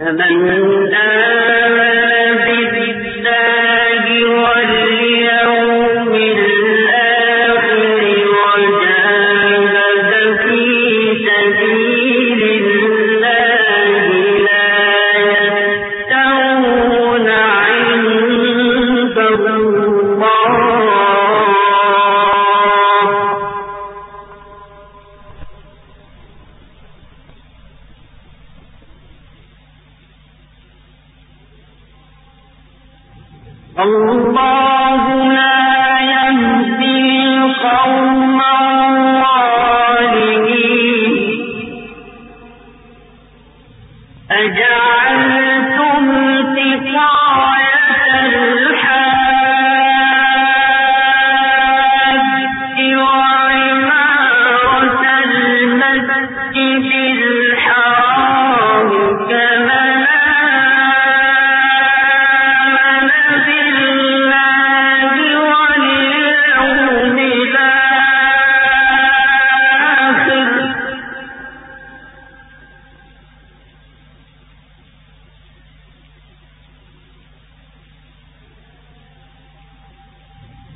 فمن آمن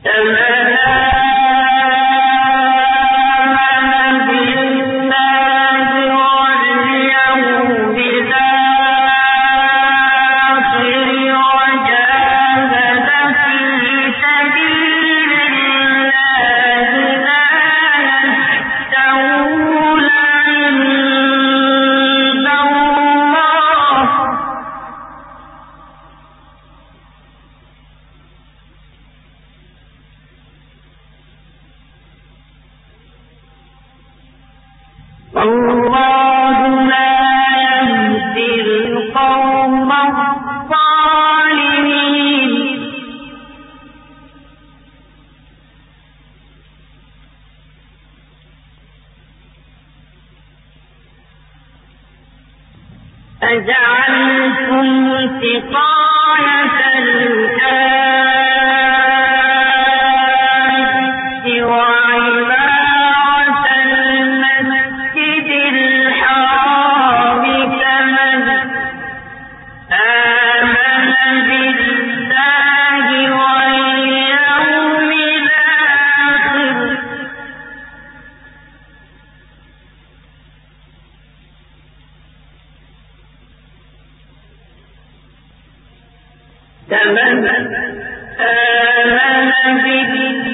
أما صراط تمام آمن بالله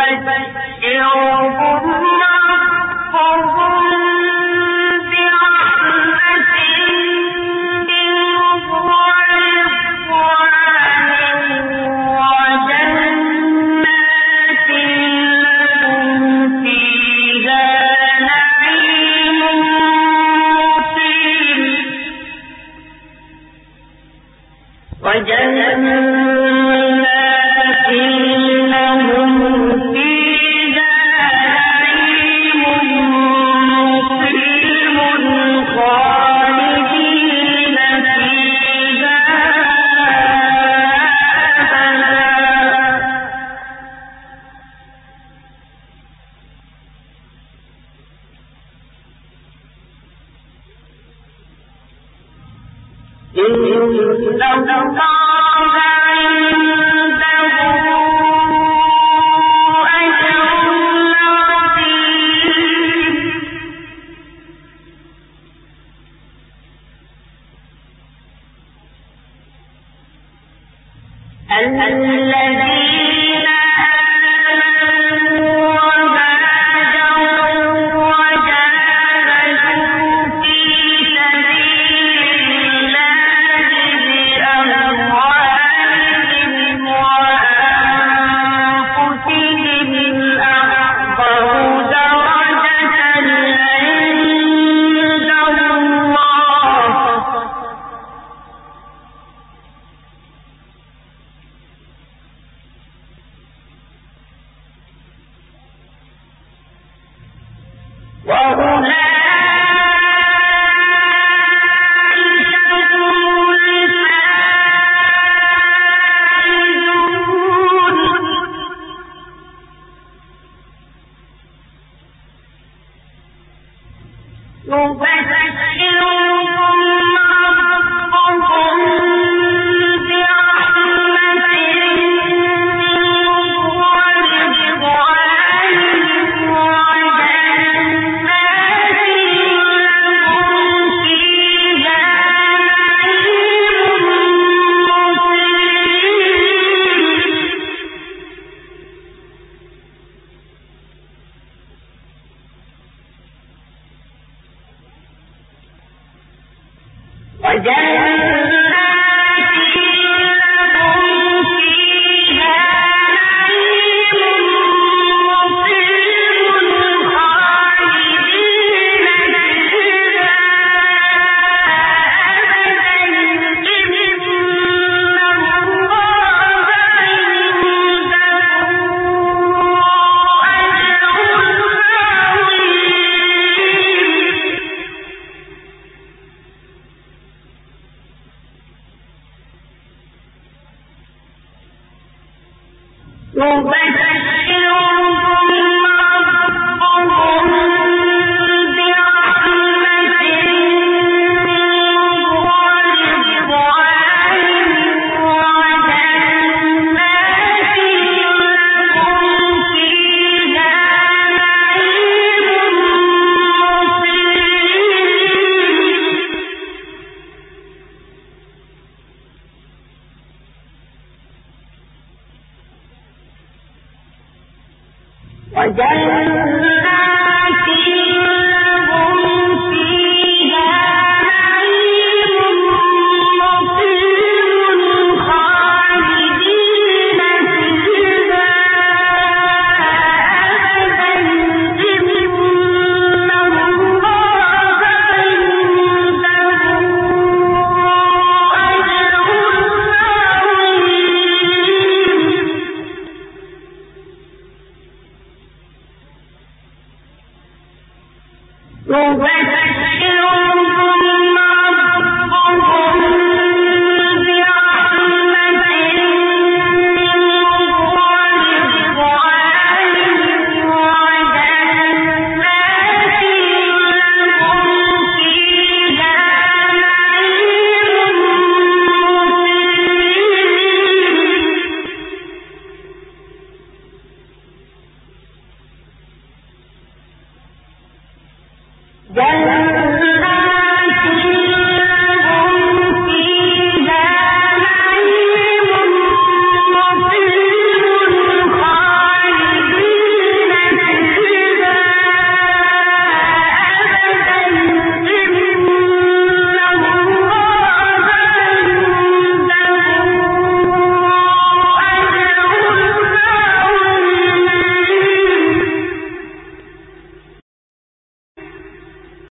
البيت الذين جائے जाए وبشر